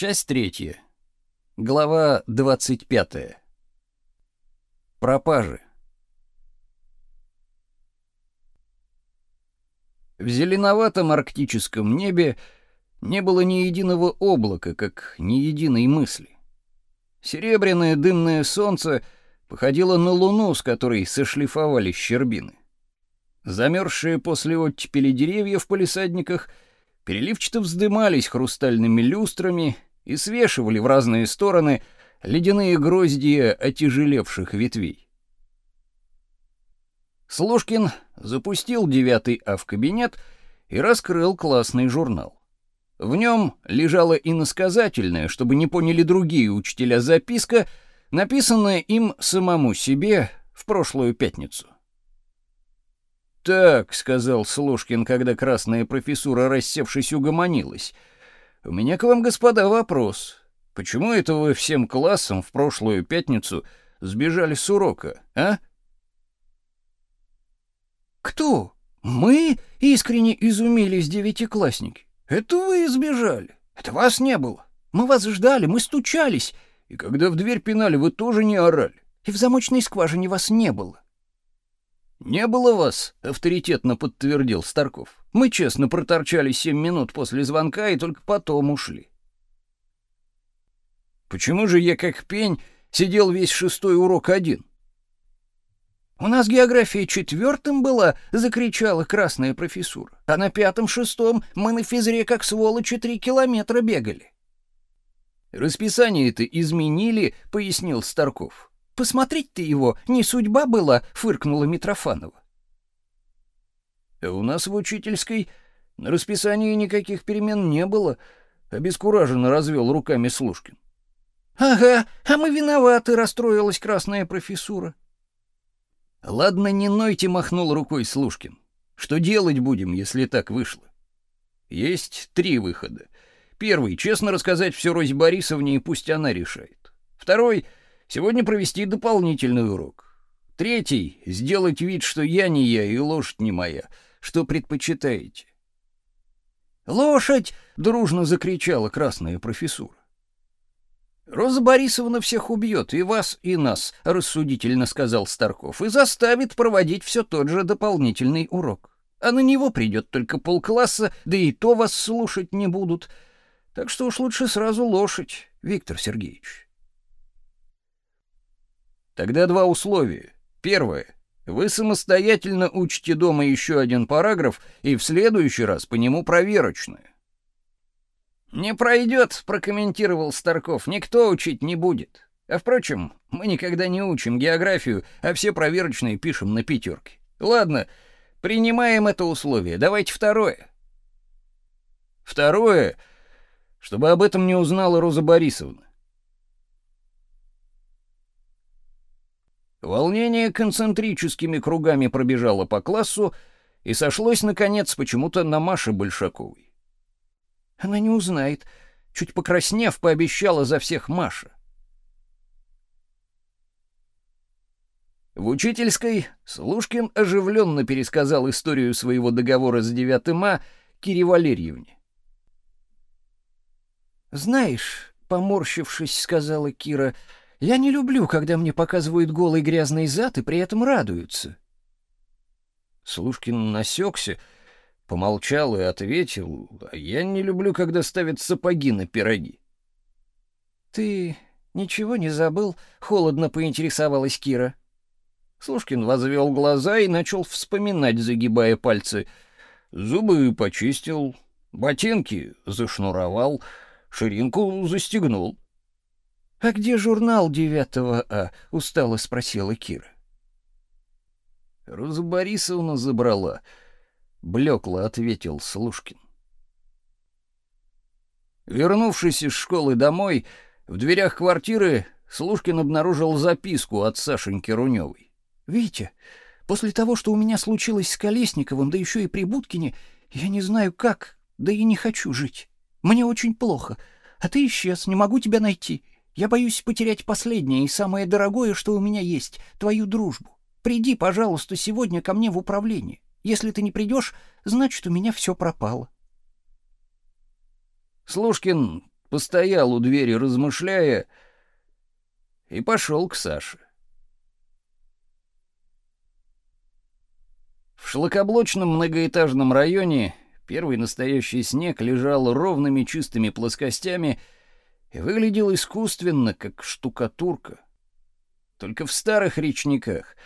Часть третья. Глава 25. Пропажи. В зеленоватом арктическом небе не было ни единого облака, как ни единой мысли. Серебряное дымное солнце походило на луну, с которой сошлифовали щербины. Замерзшие после оттепели деревья в палисадниках переливчато вздымались хрустальными люстрами и свешивали в разные стороны ледяные гроздья отяжелевших ветвей. Слушкин запустил девятый А в кабинет и раскрыл классный журнал. В нем лежала иносказательная, чтобы не поняли другие учителя, записка, написанная им самому себе в прошлую пятницу. «Так», — сказал Слушкин, когда красная профессура, рассевшись, угомонилась, — «у меня к вам, господа, вопрос. Почему это вы всем классом в прошлую пятницу сбежали с урока, а?» «Кто? Мы?» — искренне изумились девятиклассники. «Это вы избежали. Это вас не было. Мы вас ждали, мы стучались. И когда в дверь пинали, вы тоже не орали. И в замочной скважине вас не было. «Не было вас», — авторитетно подтвердил Старков. «Мы честно проторчали семь минут после звонка и только потом ушли». «Почему же я, как пень, сидел весь шестой урок один?» «У нас география четвертым была», — закричала красная профессура. «А на пятом-шестом мы на физре как сволочи три километра бегали». «Расписание это изменили», — пояснил Старков. Посмотреть ты его не судьба была, фыркнула Митрофанова. А у нас в учительской на расписании никаких перемен не было, обескураженно развел руками Слушкин. Ага, а мы виноваты, расстроилась красная профессура. Ладно, не нойте, махнул рукой Слушкин. Что делать будем, если так вышло? Есть три выхода. Первый честно рассказать все Розе Борисовне, и пусть она решает. Второй Сегодня провести дополнительный урок. Третий — сделать вид, что я не я и лошадь не моя. Что предпочитаете? «Лошадь!» — дружно закричала красная профессура. «Роза Борисовна всех убьет, и вас, и нас», — рассудительно сказал Старков, «и заставит проводить все тот же дополнительный урок. А на него придет только полкласса, да и то вас слушать не будут. Так что уж лучше сразу лошадь, Виктор Сергеевич». Тогда два условия. Первое. Вы самостоятельно учите дома еще один параграф и в следующий раз по нему проверочную. «Не пройдет», — прокомментировал Старков, — «никто учить не будет. А впрочем, мы никогда не учим географию, а все проверочные пишем на пятерке. Ладно, принимаем это условие. Давайте второе». Второе, чтобы об этом не узнала Роза Борисовна. Волнение концентрическими кругами пробежало по классу и сошлось, наконец, почему-то на Маше Большаковой. Она не узнает. Чуть покраснев, пообещала за всех Маша. В учительской Слушкин оживленно пересказал историю своего договора с 9 А Кире Валерьевне. «Знаешь», — поморщившись, сказала Кира, — я не люблю, когда мне показывают голый грязный зад и при этом радуются. Слушкин насекся, помолчал и ответил, «А я не люблю, когда ставят сапоги на пироги. Ты ничего не забыл? Холодно поинтересовалась Кира. Слушкин возвел глаза и начал вспоминать, загибая пальцы. Зубы почистил, ботинки зашнуровал, ширинку застегнул. «А где журнал девятого А?» — устало спросила Кира. «Роза Борисовна забрала», — блекло ответил Слушкин. Вернувшись из школы домой, в дверях квартиры Слушкин обнаружил записку от Сашеньки Руневой. «Витя, после того, что у меня случилось с Колесниковым, да еще и при Будкине, я не знаю как, да и не хочу жить. Мне очень плохо, а ты исчез, не могу тебя найти. Я боюсь потерять последнее и самое дорогое, что у меня есть — твою дружбу. Приди, пожалуйста, сегодня ко мне в управление. Если ты не придешь, значит, у меня все пропало». Слушкин постоял у двери, размышляя, и пошел к Саше. В шлакоблочном многоэтажном районе первый настоящий снег лежал ровными чистыми плоскостями и выглядел искусственно, как штукатурка. Только в старых речниках,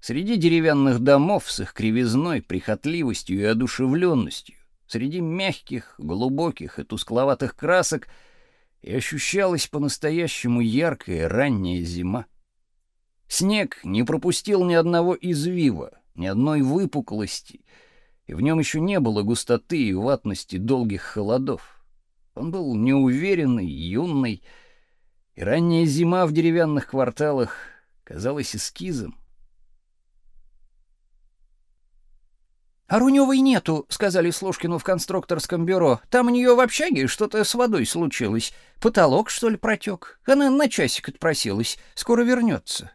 среди деревянных домов с их кривизной, прихотливостью и одушевленностью, среди мягких, глубоких и тускловатых красок и ощущалась по-настоящему яркая ранняя зима. Снег не пропустил ни одного извива, ни одной выпуклости, и в нем еще не было густоты и ватности долгих холодов. Он был неуверенный, юный, и ранняя зима в деревянных кварталах казалась эскизом. «А нету», — сказали Слушкину в конструкторском бюро. «Там у нее в общаге что-то с водой случилось. Потолок, что ли, протек? Она на часик отпросилась. Скоро вернется».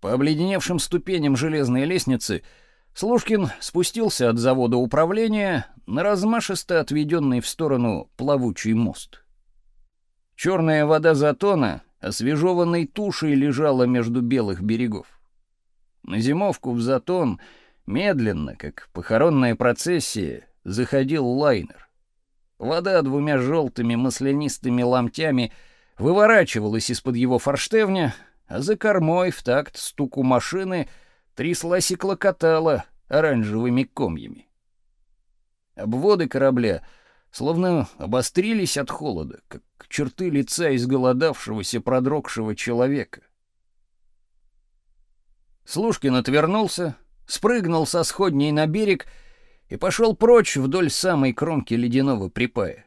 По обледеневшим ступеням железной лестницы Слушкин спустился от завода управления на размашисто отведенный в сторону плавучий мост. Черная вода затона освежеванной тушей лежала между белых берегов. На зимовку в затон медленно, как похоронная процессия, заходил лайнер. Вода двумя желтыми маслянистыми ломтями выворачивалась из-под его форштевня, а за кормой в такт стуку машины тряслась и клокотала оранжевыми комьями. Обводы корабля словно обострились от холода, как черты лица изголодавшегося, продрогшего человека. Слушкин отвернулся, спрыгнул со сходней на берег и пошел прочь вдоль самой кромки ледяного припая.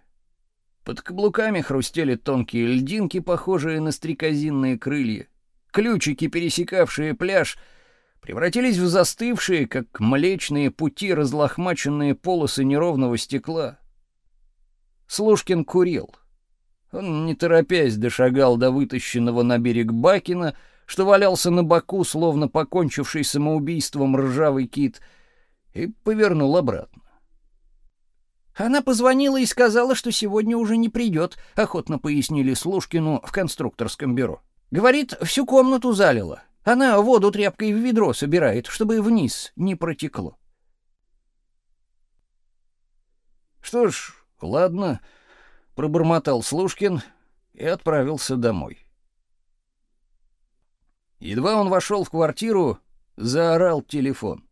Под каблуками хрустели тонкие льдинки, похожие на стрекозинные крылья. Ключики, пересекавшие пляж, превратились в застывшие, как млечные пути, разлохмаченные полосы неровного стекла. Слушкин курил. Он, не торопясь, дошагал до вытащенного на берег Бакина, что валялся на боку, словно покончивший самоубийством ржавый кит, и повернул обратно. Она позвонила и сказала, что сегодня уже не придет, охотно пояснили Слушкину в конструкторском бюро. Говорит, всю комнату залило. Она воду тряпкой в ведро собирает, чтобы вниз не протекло. Что ж, ладно, пробормотал Слушкин и отправился домой. Едва он вошел в квартиру, заорал телефон.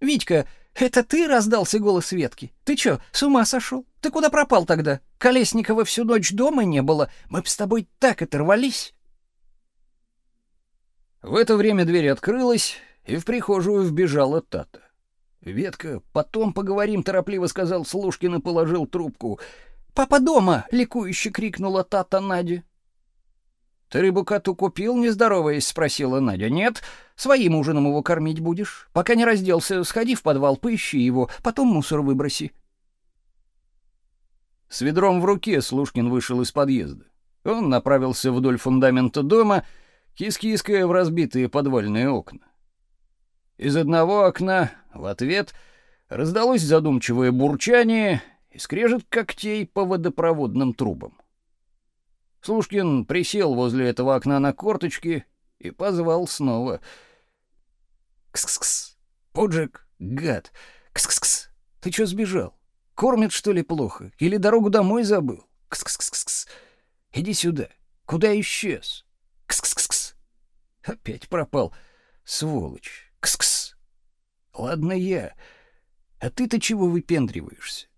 «Витька, это ты раздался голос Ветки? Ты чё, с ума сошел? Ты куда пропал тогда? Колесникова всю ночь дома не было. Мы б с тобой так оторвались». В это время дверь открылась, и в прихожую вбежала Тата. «Ветка, потом поговорим», — торопливо сказал Слушкин и положил трубку. «Папа дома!» — ликующе крикнула Тата Наде. «Ты рыбу коту купил, не здороваясь?» — спросила Надя. «Нет, своим ужином его кормить будешь. Пока не разделся, сходи в подвал, поищи его, потом мусор выброси». С ведром в руке Слушкин вышел из подъезда. Он направился вдоль фундамента дома — кис-киская в разбитые подвальные окна. Из одного окна в ответ раздалось задумчивое бурчание и скрежет когтей по водопроводным трубам. Слушкин присел возле этого окна на корточки и позвал снова. «Кс-кс-кс! Пуджик, гад! Кс-кс-кс! Ты чё сбежал? Кормят, что ли, плохо? Или дорогу домой забыл? Кс-кс-кс! Иди сюда! Куда исчез? Кс-кс-кс! Опять пропал. Сволочь. Кс-кс. Ладно я. А ты-то чего выпендриваешься?